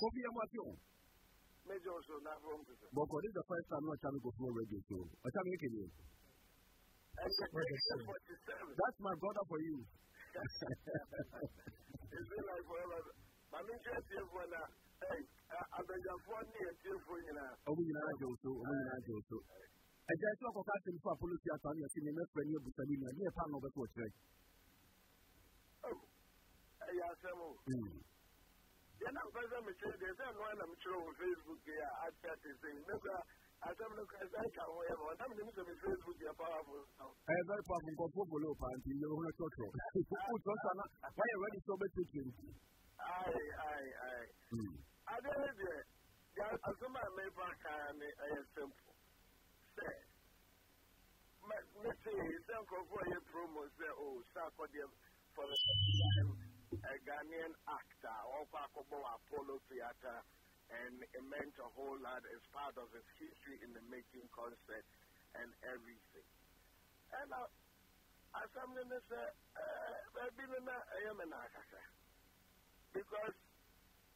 Kofi Amwatio. Major also not wrong to say. But for this is the first time I'm trying to go for radio show. I'm trying to make it. And the That's my brother for you. It's been like forever. My main church is when I, hey, abẹ́jàfọ́ ní ẹ̀tí fún yìí náà. Ọmọ yìí náà jẹ́ oṣù, ọmọ yìí náà jẹ́ oṣù. Ẹ̀jẹ̀ ẹ̀sìn ọkọ̀ ká tẹ̀lé fún apolósì àtàwọn ẹ̀sìn ní mẹ́fẹ̀ẹ́ ní ẹ̀bùsẹ̀ nínú ẹ̀ ní ẹ̀pá náà ọbẹ̀ tó ọ̀kyerẹ́. Ẹ̀yà sẹ́mu. Yẹn náà fẹ́ sẹ́ mi kyerẹ́ dẹ̀ sẹ́ ẹ̀nu ẹ̀ nà mi kyerẹ́ wọ Facebook yẹ àti àti sẹ́yìn. Nígbà asɛm no kɔ ɛsɛ ɛka ho yɛ ma ɔnam nim sɛ me facebook yɛ powerful ɛyɛ very powerful nkɔfoɔ bolo pa nti yɛ ho kyɔkyɔ wotɔtɔ na wayɛ ready sɛ wobɛtɛtɛ nti ai ai ai. Ade ne deɛ asɛm a mefa kaa ne ɛyɛ simple sɛ metee sɛ nkurɔfoɔ yɛ promo sɛ o sɛ akɔdeɛ for the time a Ghanaian actor akɔbɔ wɔ Apollo Theatre and it meant a whole lot as part of its history in the making concert and everything. And uh, as I'm going to say, because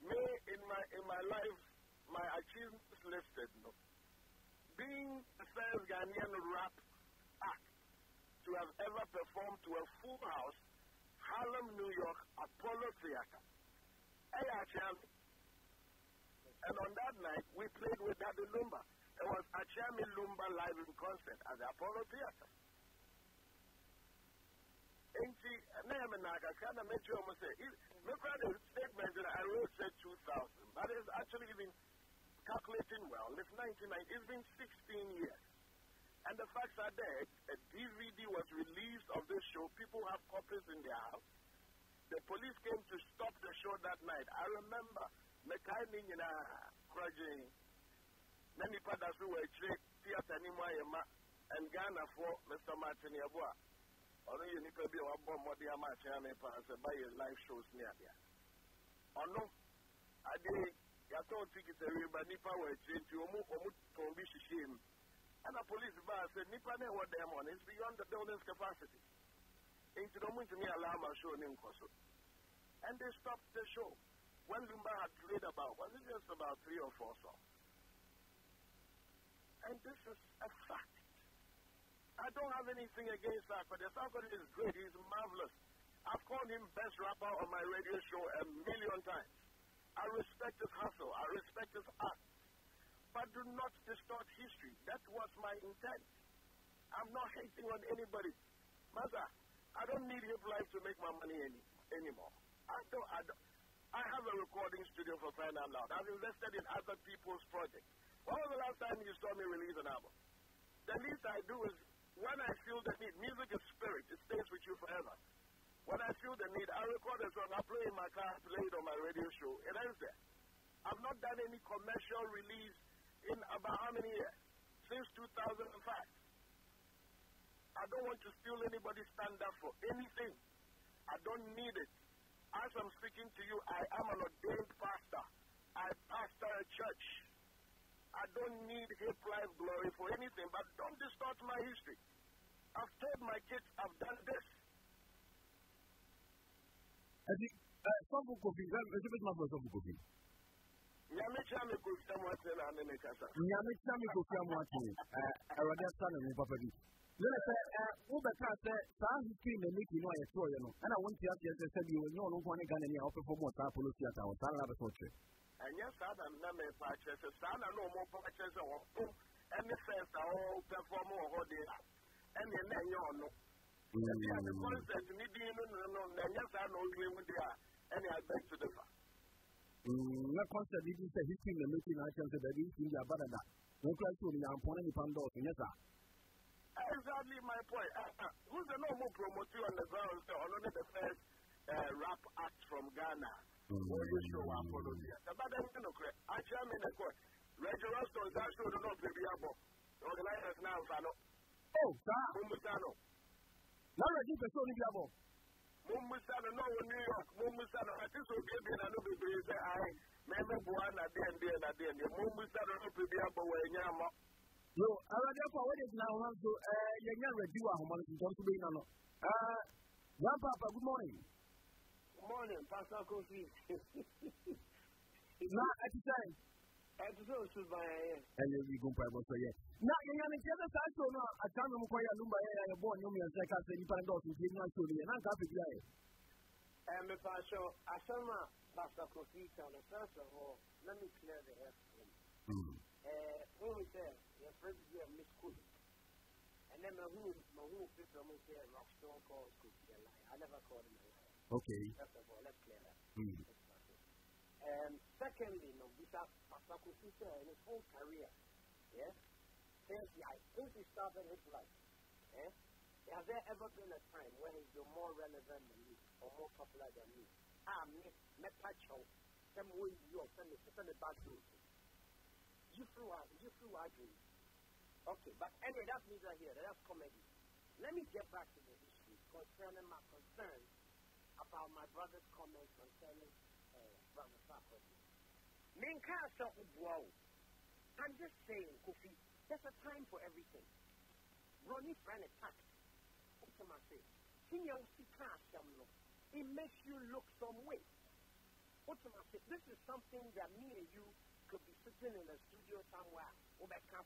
me in my in my life, my achievements listed, no, being the first Ghanaian rap act to have ever performed to a full house, Harlem, New York, Apollo Theater. Actually, and on that night, we played with Daddy Lumba. It was Achami Lumba live in concert at the Apollo Theater. Enti, name na kind of make sure I say, look at the statement that I wrote said 2000, but it's actually been calculating well. It's 1990, it's been 16 years. And the facts are there. A DVD was released of this show. People have copies in their house. The police came to stop the show that night. I remember mekae ne nyinaa korɔgyee na nipa da so wɔ akyire theatre ne mu ayɛ ma and ghanafoɔ mr martin yɛbo a ɔno yɛ nipa bi a wabɔ mmɔde ama akyerɛ me paa sɛ bayɛ live shows ne adeɛ ɔno adeɛ yɛatɔn ticket awie ba nipa wɔ akyire nti ɔmu ɔmu tɔn bi hyehyɛ mu ɛna police baa sɛ nipa what dɛm ɔno is beyond the building's capacity and they stopped the show when Lumba had played about, was it just about three or four songs? And this is a fact. I don't have anything against that, but the Sarkodie is great. He's marvelous. I've called him best rapper on my radio show a million times. I respect his hustle. I respect his art. But do not distort history. That I'm not hating on anybody. Mother, I don't need hip life to make my money any, anymore. I don't, I don't. I have a recording studio for crying out loud. I've invested in other people's projects. When was the last time you saw me release an album? The least I do is when I feel the need. Music is spirit. It stays with you forever. When I feel the need, I record a song. I play in my car, I play it on my radio show. It ends there. I've not done any commercial release in about how many years? Since 2005. I don't want to steal anybody's standard for anything. I don't need it. As I'm speaking to you, I am an ordained pastor. I pastor a church. I don't need hip life glory for anything, but don't distort my history. I've told my kids I've done this. Sọ́ọ̀bù kòfì, ẹ̀ṣẹ́ bẹ́ẹ̀ máa bọ̀ sọ́ọ̀bù kòfì. Nyame kyerɛ me kofi amoate na ane ne kasa. Nyame kyerɛ me kofi amoate. Awurade asa ne mu papa bi lórí sɛ ɛ wobɛka sɛ saa history na meki no a yɛtoɔyɛ no ɛna wonte aseɛ sɛ sɛ bio ɔnyɛ ɔno nko ne ghana ni a wɔpɛfɔ mu ɔsaa polo theatre wɔ saa na bɛsɛ ɔkyerɛ ɛnyɛ saa na na mepa akyerɛ sɛ saa na na ɔmɔ pa akyerɛ sɛ wɔko ɛne first a wɔpɛfɔm wɔ hɔ deɛ ɛne na ɛnyɛ ɔno ɛbi ade concert ne din no no no na ɛnyɛ saa na ɔwie mu deɛ a ɛne abɛn to the fa na concert bi sɛ history na meki na akyerɛ sɛ baabi history de aba dada wɔn kura sɛ ɔnyampɔn ne nipa ndɔɔso nyɛ saa exactly my point. Uh, uh, who's the normal promoter on the ground? So, only the first uh, rap act from Ghana. Mm-hmm. Who you show up for those years? But then, you know, I tell me the court. Reggie Roston is actually not baby abo. The organizers now, Fano. Oh, sir. Mumusano. Now, Reggie, the Sony Biabo. Mumusano, no, New York. Mumusano. I think so, baby, and I know baby, say, I, maybe Buana, then, then, then. Mumusano, no, baby, abo, where you're yo awurade afọ wɔde gyina ho nso ɛɛ yɛnya redi wɔ ahoma no ntɔn so bɛyi na no ɛɛ grandpapa good morning. good morning pastor kofi. na ɛte sɛ ɛte sɛ osu ban yɛ ɛyɛ yi gu mpaebɔ so yɛ na yɛnyane kyerɛ sɛ saa show no a aka nom kɔyɛ lumba yɛ yɛbɔɔ nnwom yɛnsɛ ka sɛ nnipa no dɔɔso ntie nya show no yɛ na nka afɛ bi ayɛ mepa ahyɛ asɛm a pastor kofi ka no first of all let me clear the air for him wohu sɛ yɛfrɛ bi bi a miss kofi. Ɛnɛ mahu mahu picture mu sɛ rockstone calls kofi a liar. I never called him a liar. Okay. First of all let's clear that. Mm. Um, secondly, no, Mr. Pastor Kofi in his whole career, yeah, since he, since he started his life, yeah, has there ever been a time when he's been more relevant than me or more popular than me? Ah, me, me pacho, some way you send me, send me back to you through our, you through our dreams. Okay, but anyway, that's neither here. That's comedy. Let me get back to the issue concerning my concern about my brother's comments concerning uh, brother Sarkodie. I'm just saying, Kofi, there's a time for everything. Ronnie. What's my say? Senior Sika no. It makes you look some way. My say? This is something that me and you could be sitting in a studio somewhere.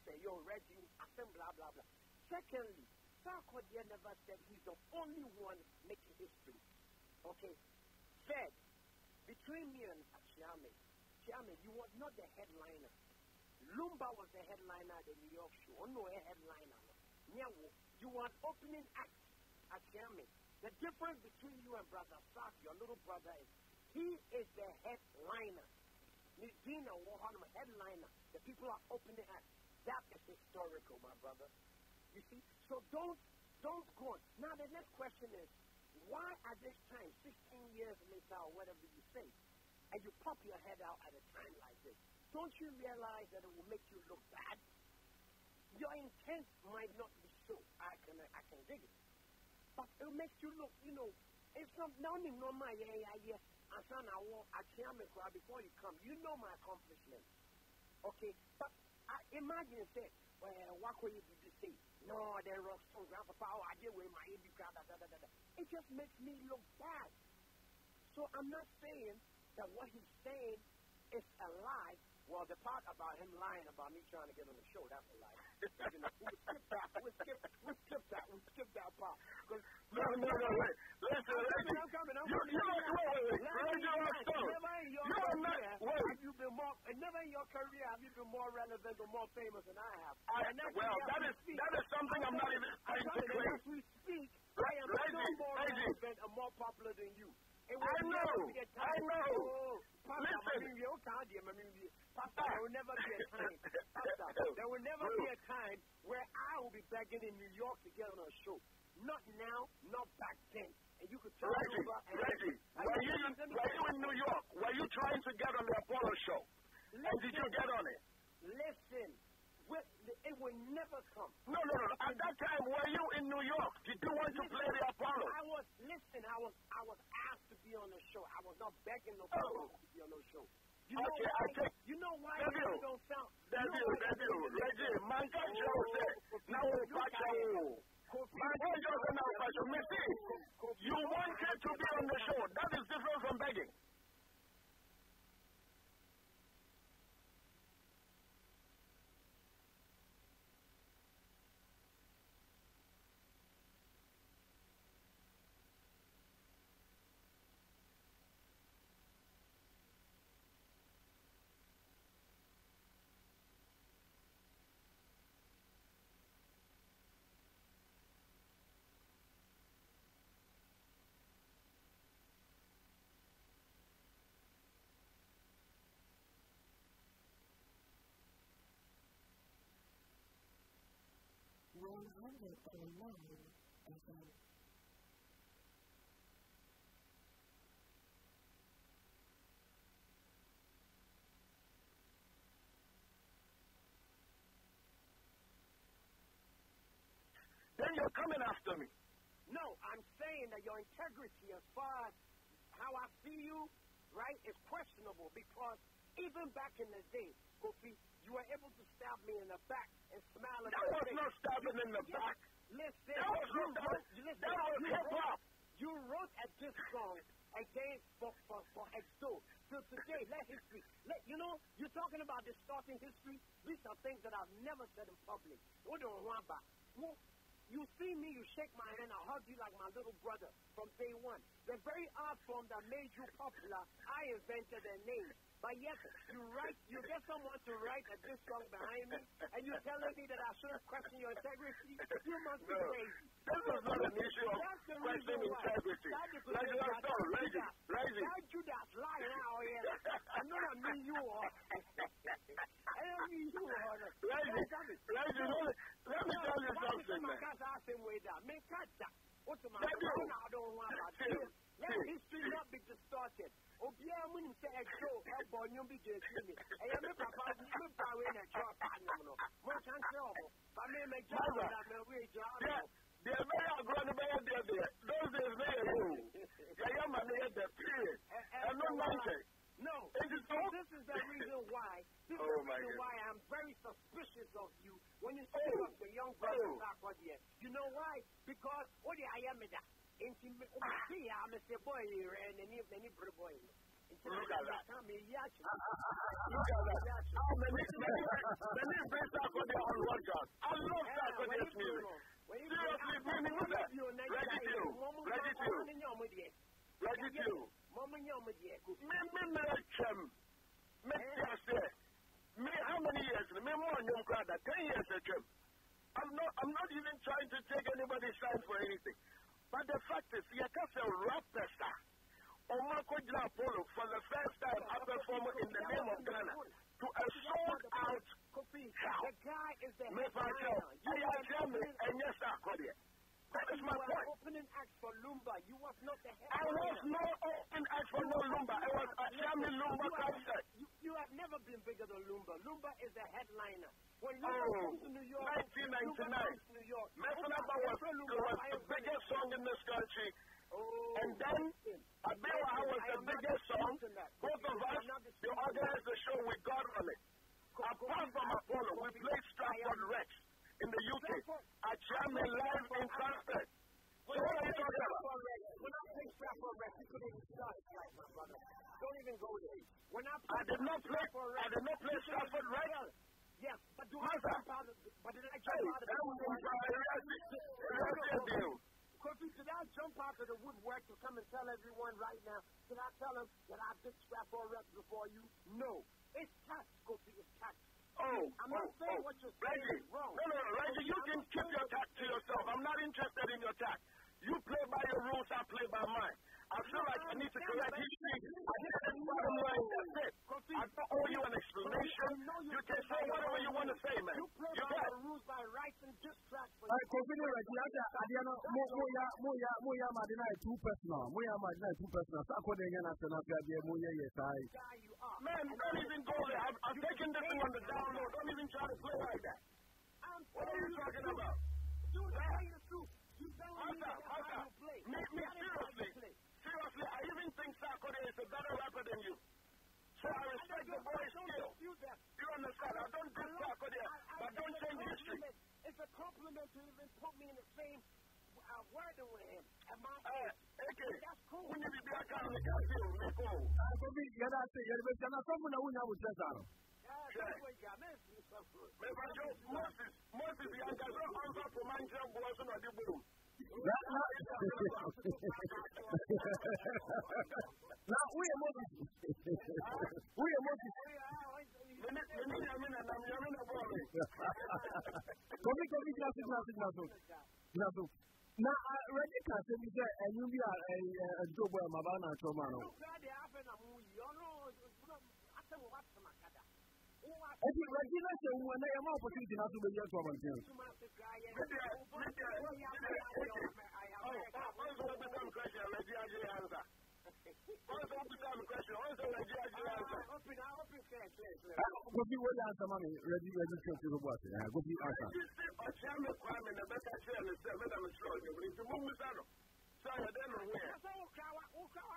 Say, yo, Reggie, I said blah blah blah. Secondly, Sarkodie never said he's the only one making history. Okay? Third, between me and Chiame, Chiame, you was not the headliner. Lumba was the headliner at the New York show. No, a headliner. You were opening act at Chiame. The difference between you and Brother Sark, your little brother, is he is the headliner. Nidina Wahanam, headliner. The people are opening act. That is historical, my brother. You see? So don't don't go on. Now the next question is, why at this time, 16 years later or whatever you say, and you pop your head out at a time like this, don't you realize that it will make you look bad? Your intent might not be so. I can I can dig it. But it makes you look, you know, it's not now no normal yeah yeah yeah. And son I walk I can't make before you come. You know my accomplishments. Okay? But I imagine say, well, what could you be say? No, there are some grandpapa, oh, I did with my AD da, da, da, da, da. It just makes me look bad. So I'm not saying that what he's saying is a lie. Well, the part about him lying about me trying to get on the show, that's a lie. you know, we skip that. We skip, we skip that. We skip that part. No, no, no, wait. Listen, I'm listen. I'm coming, I'm coming. you don't, wait, wait, wait. Let me me ask, stone. Never in your You are not, career wait. have you been more, and never in your career have you been more relevant or more famous than I have. I, And that's well, that is, speak. that is something I'm not even I'm trying to claim. as we speak, I am no more relevant and more popular than you. I know, I know. Listen. Mami, you can't hear me, Mami. Pastor, there will never be a time. Pastor, there will never be a time where I will be begging in New York to get on a show. Not now, not back then. And you could turn Reggie, Reggie, were you you, can- let me were you in New York? Were you trying to get on the Apollo show? And did you get on it? Listen, with, it will never come. No, no, no. At that time, were you in New York? Did you want to play the Apollo? I was listen. I was I was asked to be on the show. I was not begging no Oh. to be on the show. You know Okay, why? I take- you know why Daniel. you don't sound. Daniel, you Daniel, you don't Reggie, sound- man can show Oh, say, Kofi, now you we're back can't. home. Kofi, Man can show say now we're back see, you wanted to be on the show. That is different from begging. When I was online as a Then you're coming after me. No, I'm saying that your integrity as far as how I see you, right, is questionable because even back in the day, Kofi, you were able to stab me in the back and smile at me. That was face. not stabbing in the back. Listen, That was you not- wrote, listen, that was you hip wrote, hop. you wrote a diss song against for for for Exo till today, let history. Let you know, you're talking about distorting history. These are things that I've never said in public. What do I want about? You see me, you shake my hand, I hug you like my little brother from day one. The very art form that made you popular, I invented a name. But yet, you write, you get someone to write a diss song behind me, and you're telling me that I shouldn't question your integrity? You must be No. crazy. This is not an issue of the why. integrity. That's the Like reason you why said, Reggie, Judas- Reggie. That Judas lying out here. I know that mean you are. I don't mean you are. Reggie, Reggie, let me, let me tell you something, man. Let history not be distorted. Obiara mu nim sɛ ɛdwo ɛbɔ nnwom bi gye esi mi. Ɛyɛ me papa me ba wei na ɛtwa ɔpa nnwom no. Mo nka nkyerɛ ɔmo. Ba me me gya ɔmo na me wo egya Deɛ ɔmo. deɛ bɛyɛ agorɔ no bɛyɛ deɛ deɛ. Those days no yɛ yɛ o. Yɛyɛ ma no yɛ the period. Ɛno nante. No. Nti so So this is the reason why. This Oh, is the my reason God. why I'm very suspicious of you when you speak Oh. of the young brother Oh. oh. here. You know why? Because what the I am that. Inti me see I'm a boy here and any any brother boy. Look at that. Come here, yeah. Look at that. How many, many, many bring Sarkodie on one shot. I love Sarkodie's music. Seriously, bring me with that. Ready to you. Ready to you. Ready to you. Mama nyama die. Me, me, me, chem. Me, yes, eh. Me, how many years? Me, more than you crowd. Ten years, eh, chem. I'm not, I'm not even trying to take anybody's side for anything. But the fact is, you can say rapper, sir. Omako Apollo, for the first time, I perform in the name of Ghana to a sold out Kofi, crowd. the guy is the Me, Pacho, headliner. you are German, and yes, Sarkodie. That is my you were point. opening act for Lumba. You was not the I headliner. was no open act for no Lumba. I was a Chami Lumba you, have, concert. you, you have never been bigger than Lumba. Lumba is the headliner. When Oh, Lumba comes to New York, 1999. Lumba comes to New York. Messalaba was, it was the biggest song in this country. Oh, And then Abewa was the biggest song. Both of us, they organized the show with God on it. Apart from Apollo, we played Stratford Rex in the UK. At Chami live in concert. So what are you talking about? When I play Stratford Rex, you couldn't even start it right, my brother. Don't even go there. When I, I did not play. Stratford I did not play Stratford Rex. Yes, but do I Master. jump out of but did I jump out of that the woodwork? a. Kofi, did I jump out of the woodwork to come and tell everyone right now? Did I tell them that I did Stratford Rex before you? No. It's tax, Kofi, it's tax. Oh, I'm not oh, saying oh. what you're saying Reggie, is wrong. No, no, no, Reggie, you I'm can keep your tax to yourself. I'm not interested in your tax. You play by your rules, I play by mine. I feel like I need to correct history. I need to bottom line, that's it. I don't owe you an explanation. You can say whatever you want to say, man. You play You by can. the rules by rights and distracts. Uh, Kofi Regi, ada adeɛ no mo mo ya mo ya mo ya ma de na yɛ too personal mo ya ma de na yɛ too personal sa akɔ de nyɛ na sɛ na fi adeɛ mo yɛ yɛ saa yi. guy you are. Man, don't even go there. I'm, I'm taking this thing on the download. Don't even try to play like that. I'm What are you talking about? Dude, tell you the truth. You don't Hunter, need to have Hunter, how you me, me That is how you seriously, play. I even think Sarkodie is a better rapper than you. So I respect the boy's Don't skill. You understand? I don't do Sarkodie, but don't change history. It's a compliment to even put me in the same uh, wording with him. At my Eh, age. Eke, That's cool. when you be back on the castle, make go. Ah, Kofi yɛda ase yɛde bɛ na sɔmu na wunya wo kyerɛ saa no. Yeah, that's what you got. Man, it's so good. Me banjo, Moses, Moses, yanka so answer for man jam boy so na di boom. Na na na wuyɛ Moses wuyɛ Moses. Mene, mene yami na nam yami na boy. Kofi Kofi gyina so gyina so gyina so gyina so. Na ah, Regi ka sɛ bi sɛ ɛnwom bi a ɛdwo bɔ ɛma ba na atwɔ ma no. Eti Regi na hyɛ nwu na yɛ ma opportunity na so bɛ yɛ to abɔnten. Oh, also what become question, Reggie Aji answer. Also what become question, also Reggie Aji answer. Kofi wo yɛ ansa ma mi Regi Regi twɛ ti robo ase. Ah, Kofi ansa. You see, Ochame Kwame na bɛka kyerɛ ne sɛ, madam sure ɔnyɛ wuli, nti mummusa no. Sɛ ɔyɛ dɛ no ho yɛ. Sɛ me mahu nkyerɛwee bebree a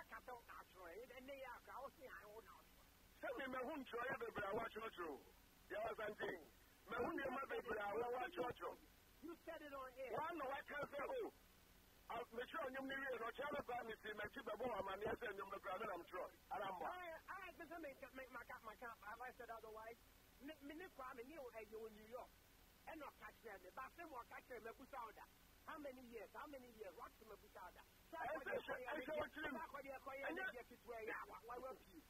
wɔakyerɛkyerɛw. Yɛwɔ sante. Mahu nneɛma bebree a wɔwɔ akyerɛkyerɛw. You said it on air. Wɔn na wɔaka sɛ, o, mekyerɛ ɔnwom no wie no ɔkyerɛ me koraa mesi m'akyi bɛbɔ wɔ amanneɛ sɛ nnwom no koraa me nam kyerɛ ara mmɔ I, I, listen, me, me, my, my, my, have I said otherwise? Me, me, ne kwa me, ne, uh, you in New York. And not catch them. But some more catch them, me, Busauda. How many years? How many years? What's the Busauda? So, I Ẹ ṣe- ẹ ṣe- ẹ ṣe wọ́n kiri mi. All Embo- them back there. Embo- I mean, catch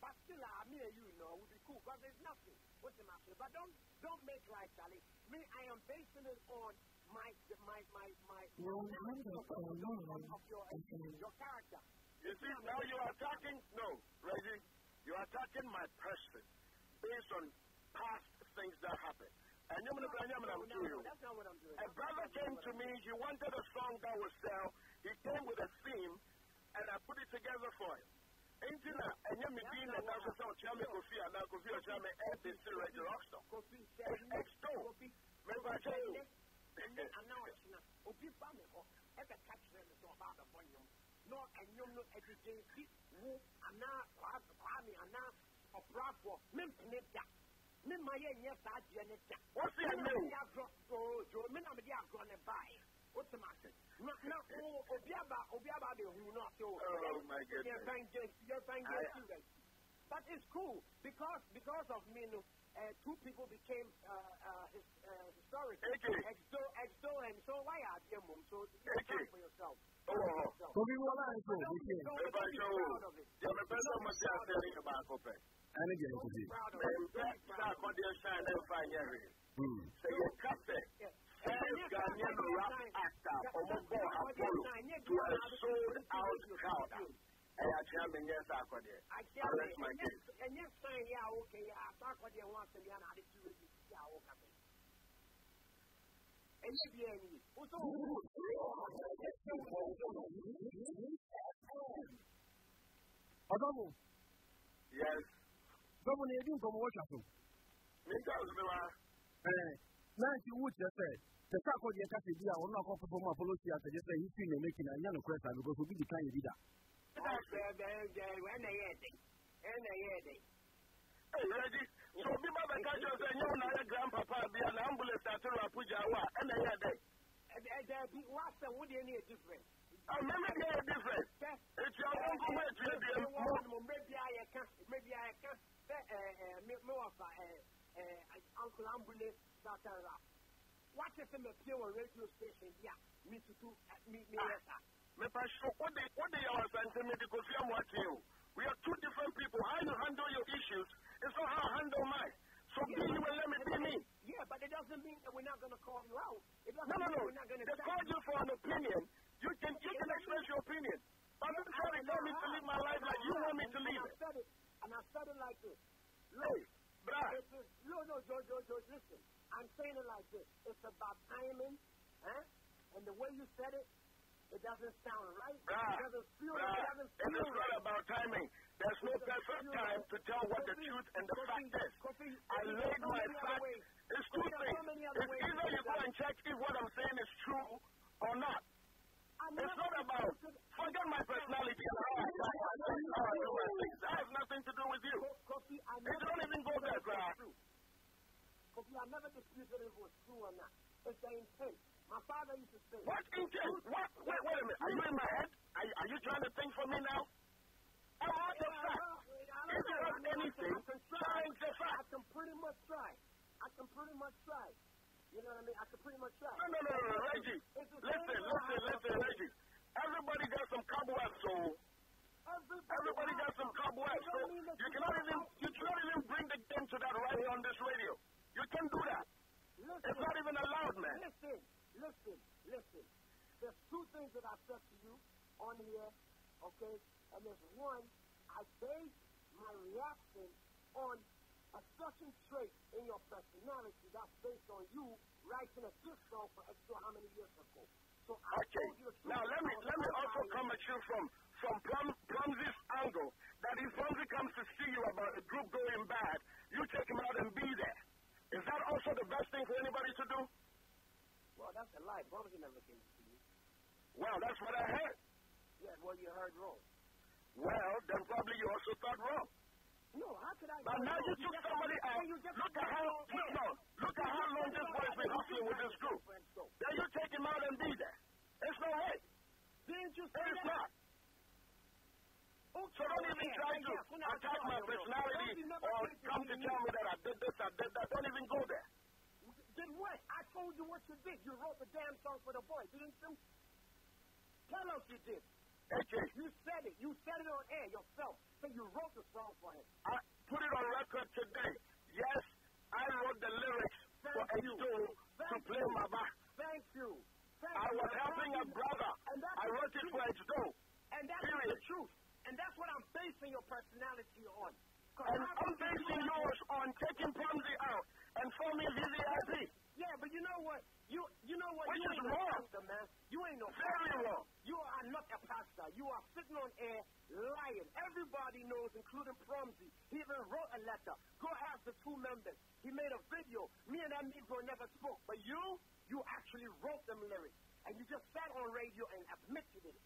But still, me and you know, would be cool because there's nothing. What's the matter? But don't don't make life, Charlie. Me, I am basing it on my my my my One hundred of, or of, more of your FM. your character. You see, now you are attacking, no, Reggie, you are attacking my person based on past things that happened. And you're going to bring No, them no, to you. no, that's not what I'm doing. A brother came to me, he wanted a song that would sell. He came with a theme, and I put it together for him. Ain't you know, and you're meeting and now so Chame Kofi and now Kofi or Chame and the Sir Reggie Rockstone. Kofi said, Extol. Kofi, Remember I told you? and then and now it's not. Obi ba me ho. E be catch them so about the bonyo. No, and you know, everything. Who, and now, Kwame, and now, a bravo, Mimpinit. Me my yes, I did it. What's the name? Oh, Joe, me na me dia gro ne buy. What's the matter? No, no, oh, Obiaba, Obiaba, the who not so. Oh, my You're goodness. fine, you're fine, I- students. But it's cool because because of me, no, uh, two people became uh, uh, his, uh, historic. AK. Exo, exo, and so why are you mum? So you AK. for yourself. Oh, Yourself. Kofi Wala nso Don't be- bitie. don't if I be show, proud of it. you're the best of my saying about Kofi. Ɛne deɛ Don't Kofi. be proud of And it. Don't that be proud of it. Sarkodie shine and find every. Hmm. Say your cafe. Yeah. Every Ghanaian rap actor, Omobo Apollo, to a sold out crowd. Hey, I tell me, yes, Sarkodie. I I tell rest you, my and case. yes, and yes, sign, yeah, okay, yeah, I talk about the one to the other, I did two, yeah, okay. And you be any. Also, Ɔdɔfo, Yes. Dɔfo na yɛdi nkɔmmɔ wɔ twa so. Me tells me, ma. Ɛɛ, na nti wo kyerɛ sɛ, sɛ sɛ akɔdeɛ kasa bi a ɔno akɔ perform Apollo theatre gye sɛ history na ɛmɛki na ɛnyɛ nokorɛ saa because obi di kan yɛ bi da. that's uh, the, the, when they hear it, when they hear it. Hey, Reggie. So, be my catch us and you know, grandpapa be an ambulance at Rapuja, and I had that. There be what's the wood any different? I remember they are different. It's your own to a. Maybe I can, maybe I can, eh, eh, eh, me more of Uncle Ambulance starter rap. What if I'm a pure radio station? Yeah, me to do, me, me, yes, sir. Ah. Me pa show what they what they are saying me because I'm watching you. We are two different people. How you handle your issues is not how I handle mine. So be you and let me be me. Yeah, but it doesn't mean that we're not going to call you out. It doesn't No, no, mean no. we're not going to They called you for an opinion. You can you can express your opinion. But don't try to tell me to live my life like you want me to live And I it. said it, and I said it like this. Hey, bruh. It's a, no, no, George, George, George, listen. I'm saying it like this. It's about timing, huh? And the way you said it, it doesn't sound right. Doesn't feel, bruh, doesn't feel is not right. about timing. There's no perfect time to tell what the truth and the fact is. I laid my fact. It's two things. It's either you go and check if what I'm saying is true or not. It's not about, forget my personality. and how I talk, I think, how I do my things. That has nothing to do with you. Kofi, I It never don't even go there, bruh. Kofi, I never disputed if it was true or not. It's the intent. My father used to say, What intent? What? Wait, wait a minute. Are you in my head? Are, are you trying to think for me now? I'm out of fact. If you have anything, science the I fact. can pretty much try. I can pretty much try. You know what I mean? I can pretty much try. No, no, no, no, Reggie. Listen, listen, listen, Reggie. Everybody got some cobwebs, so everybody got some cobwebs. So you cannot even you cannot even bring the game to that right here on this radio. You can do that. It's not even allowed, man. listen, listen, listen. There's two things that I said to you on here, okay? And there's one, I base my reaction on a certain trait in your personality that's based on you writing a diss song for extra how many years ago. So I Okay. told you the Now let me let me also come at you from from Plum, Plumsy's angle. That if Plumsy comes to see you about a group going bad, you take him out and be there. Is that also the best thing for anybody to do? Well, that's a lie. Bobby never came to see you. Well, that's what I heard. Yeah, well, you heard wrong. Well, then probably you also. No, how could I? But now you took somebody out. Look at how air. no, look at how long this boy's been hustling with this group. Then you take him out and be there. It's no way. Didn't you say that? not. Okay, So don't even try to yeah, when I was attack my personality or come to tell me that I did this, I did that. Don't even go there. Did what? I told you what you did. You wrote the damn song for the boy, didn't you? Tell us you did. You said it. You said it on air yourself. So you wrote the song for him. I put it on record today. Yes, I wrote the lyrics for Thank you. H2 to play you. back. Thank you. Thank I was helping a brother. And that's I wrote it for H2. And that's Period. the truth. And that's what I'm basing your personality on. And I'm basing yours on taking Promsy out and forming VVIP. Yeah, but you know what? You you know what? Which you is ain't wrong. no man. You ain't no Very pastor. wrong. You are not a pastor. You are sitting on air lying. Everybody knows, including Promsy. He even wrote a letter. Go ask the two members. He made a video. Me and that Negro never spoke. But you, you actually wrote them lyrics. And you just sat on radio and admitted it.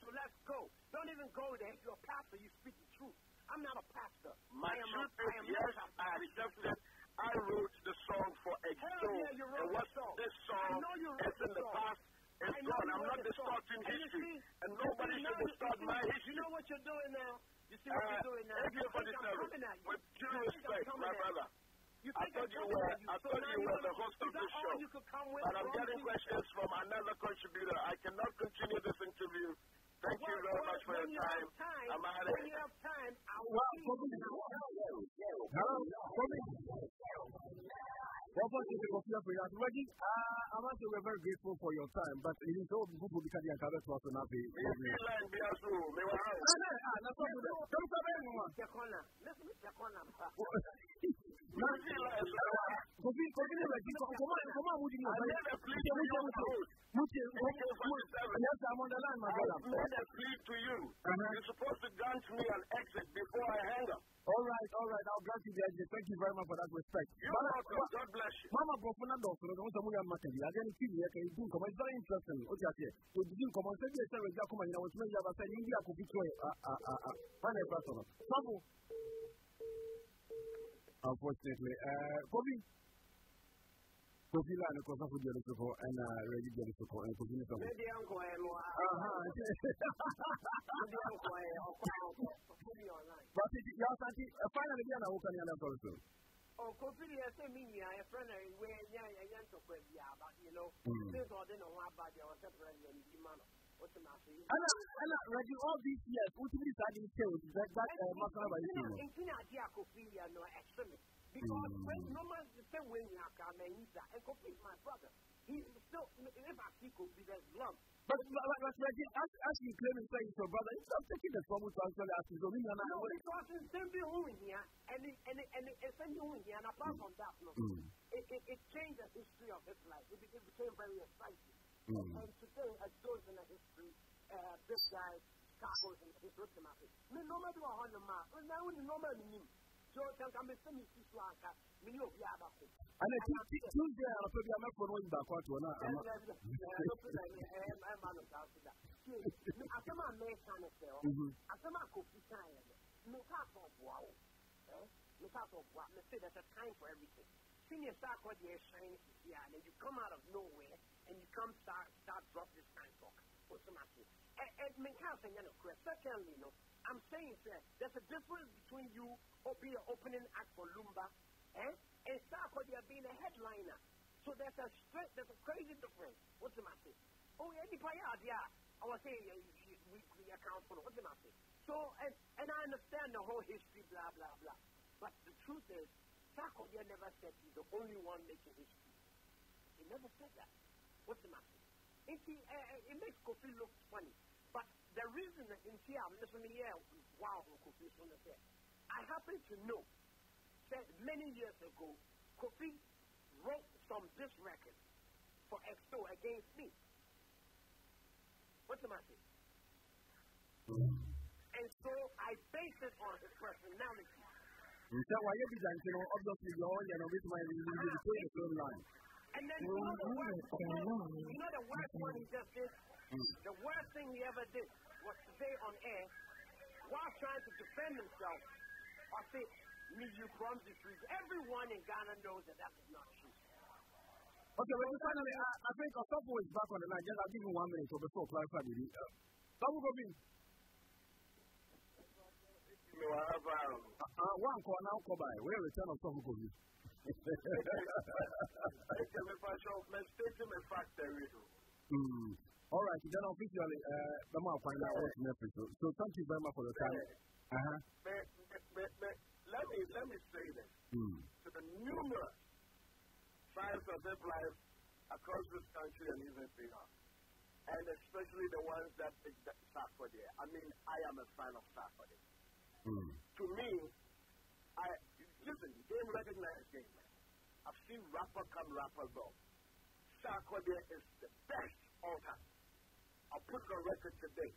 So let's go. Don't even go there. If you're a pastor, you speak the truth. I'm not a pastor. My I am truth a, I is, am yes, not a I accept it. I wrote the song for H2. Hell yeah, you wrote and what the song. this song? I know you wrote is in the the song. past. I It's know gone. you I'm not the distorting history. see- And nobody should now distort my history. You know what you're doing now? You see what Uh, you're doing now? AK You think I'm 47, coming at you. with due You respect, my brother. You I think thought you were- you. I So thought you were the host of this show. you could come with, But I'm Rosie? getting questions from another contributor. I cannot continue this interview. Thank you very well, much for your time. I'm out of when you here. have time, I'll Well, see Kofi. you. Hello, Kofi. Well, first, it's Kofi for you. Reggie, uh, I must say we're very grateful for your time, but it is all people because you can't trust on Me feel like me as well. Me was out. Ah, no, ah, that's we're doing. Don't come in, man. Mr. Corner. Listen, Mr. Corner. Me feel like Kofi, Kofi, Reggie, come on, come on, would you I made a plea to you, I to you. Uh-huh. You're supposed to grant me an exit before I hang up. All right, all right. I'll grant you the exit. Thank you very much for that respect. Uh, God bless you. Mama Bofuna Dawson, the one who are making the again, can do come. It's very interesting. Okay, okay. So, did you come on? Say, yes, sir, Jacob, you know, what's made of us, and India could be toy. Ah, ah, ah, ah. One person. Trouble. Unfortunately, uh, Kobe. Kobe Lana, because of the other support, and uh, ready to get the support, and Kobe is something. Maybe I'm going to Uh huh. Maybe I'm going to put you online. But it, yeah, Santi, uh, finally, yeah, now, can you answer also? Oh, Kofi, they say me, I a friend, I wear, yeah, yeah, yeah, to put yeah, but you know, Mm. since I didn't know about the other friend, and the man, matter? Anna, Anna, all these years, what do you decide to that, that, uh, Masana by you? In Kenya, dear Kofi, you know, extremely. Because Mm. when no man the same way you have come and and Kofi is my brother. He's still, if I see Kofi, there's love. But, but, but, but Reggie, as, as you claim and say it's your brother, you stop taking the trouble to actually ask his opinion. No, because it's simply who in here, and and and it, it's simply who in here, and apart from that, no, Mm. it, it, it changed the history of his life. It, it became very exciting. Mm. And today, as those in the history, uh, this guy, Carlos in his ultimate. Me no matter what on the map, and now in the normal name. So, can come and send me to Swanka, me no be able to. And I think Tuesday, I'll probably have my phone going back to one. asɛm a mɛka no sɛ Mhm. asɛm a kofi kaeɛ no meka sɛ ɔboa wo eh? meka sɛ ɔboa me say there's a time for everything senior star kɔ deɛ ɛhyɛn sisi a and you come out of nowhere and you come start start drop this kind of talk wosɛm ase meka sɛ nyɛ no korɛ secondly no I'm saying sɛ there's a difference between you or being an opening act for Lumba eh? and star kɔ deɛ being a headliner so there's a straight, there's a crazy difference. What's the matter? Oh, yeah, the yeah. I was saying we, we account for. What's the matter? So, and, and I understand the whole history, blah, blah, blah. But the truth is, Sarkodie never said he's the only one making history. He never said that. What's the matter? It, uh, it makes Kofi look funny. But the reason that in here, I'm listening here, wow, Kofi is on the say, I happen to know that many years ago, Kofi wrote some diss record for Exto against me. What's the matter? And so I base it on his personality. Why you began to know, obviously, you're all, you know, with my, will be the same line. And then you know the worst, you know the worst one he just did? The worst thing he ever did was to say on air, while trying to defend himself I say, me, you from the streets. Everyone in Ghana knows that that is not true. Okay, well, finally, I, I think Osofo is back on the line. Just I'll give you one minute to before clarify the uh, Sabu Gobi. Me wa have um. Uh, one call now, call by. Where return of Sabu Gobi? Eke me fa show me state me factory. Hmm. All right, then officially, uh, the man find out what's next. So, so thank you very much for the time. Uh huh. Let me let me say this Hmm. to the numerous tribes of life across this country and even beyond, and especially the ones that that suffer there. I mean, I am a fan of Saturday. Hmm. To me, I listen. Game recognized game. I've seen rapper come, rapper go. Sarkodie is the best all time. I'll put it on record today.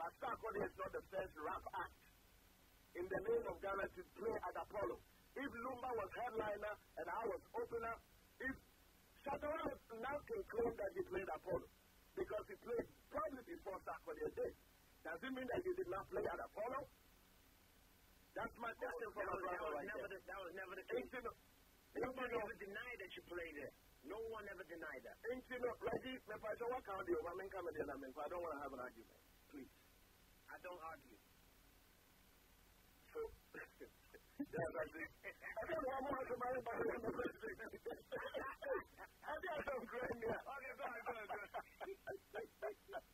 But Sarkodie is not the first rap act in the name of Ghana to play at Apollo. If Lumba was headliner and I was opener, if Shatta Wale now can claim that he played Apollo because he played probably before Sarkodie did. Does it mean that he did not play at Apollo? That's my question for my brother right never there. the, that was never the Ain't case. you know, Nobody ever denied that you played there. No one ever denied that. ain't you know, Reggie, if I say what kind of deal, I mean, come in, I don't want to have an argument. Please. I don't argue. So, that's it. I don't want more to marry by the university. I got some grand here. Okay, go ahead, go ahead, go ahead.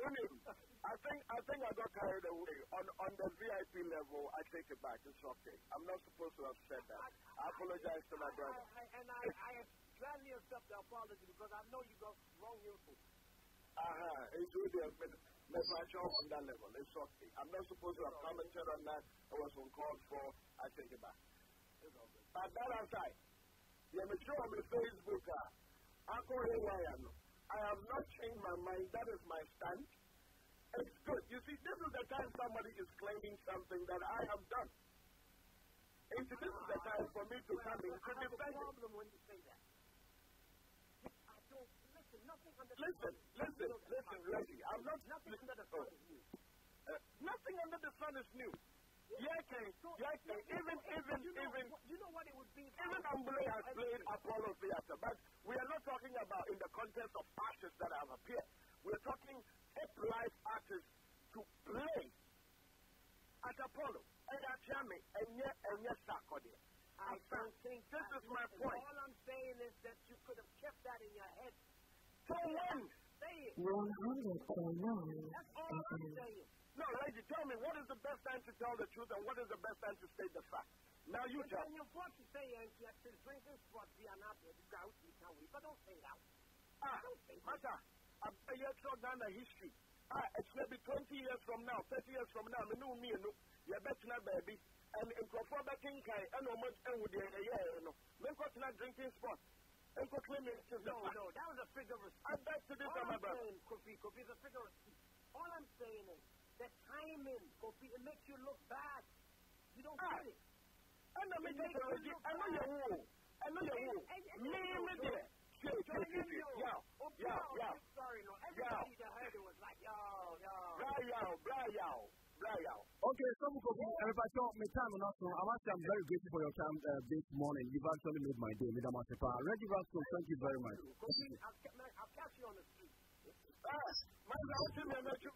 Unim, I think I think I got carried away. On on the VIP level, I take it back. It's okay. I'm not supposed to have said that. I apologize to my brother. I, I, and I, I gladly accept the apology because I know you got wrong info. Uh-huh. It's really a measure on that level. It's okay. I'm not supposed to have commented on that. It was uncalled for. I take it back. But that aside, yeah, me show on my Facebook, uh, I call it I know. Have not changed my mind. That is my stand. It's good. You see, this is the time somebody is claiming something that I have done. And this is the time for me to come in to I have a defend it. problem when you say that. I don't listen. Nothing under the Listen, listen, listen, Reggie. I'm not Nothing under the Oh. sun is new. Nothing under the sun is new. Yeah, okay. Yeah, okay. Even, even, you know, even, you know what it would be? even was- Ambule has played Apollo Theater, but we are not talking about in the context of artists that have appeared. We're talking hip life artists to play at Apollo. And at Jami, and yet, and yet, Sarkodie. I don't think This that- is my point. All I'm saying is that you could have kept that in your head. So when? Say it. 100.9 That's all I'm saying. No, lady, tell me, what is the best time to tell the truth and what is the best time to state the fact? Now you tell then you're forced to say, and yet to drink this spot, be an apple, you go, you can we, but don't say it out. Ah, Mata, I'm a year from Ghana history. Ah, it's maybe 20 years from now, 30 years from now, me know me, no, you're better not baby. And in Crawford Baking Kai, and no much, and with the year, no, men got not drinking spot. And go claim it is the No, no, that was a figure of I speech. beg to this, my brother. saying, Kofi, Kofi, is a figure of speech. All I'm saying is that timing, Kofi, it makes you look bad. You don't Ah. get it. And I make it already, I know you're who. I know you're who. Me, me, there. Shit, shit, Join shit, in, shit. yo. Yeah, yeah, yo, yeah. big Sorry, no. Everybody that heard it was like, yo, yo. Brian, Brian, Brian. Okay, so because everybody saw my time and also I must say I'm very grateful for your time uh, this morning. You've actually made my day, Madam Asepa. Reggie Rascal, thank you very much. Kofi, I'll, ca- man, I'll catch you on the Ha, ben rahatım ya ben çok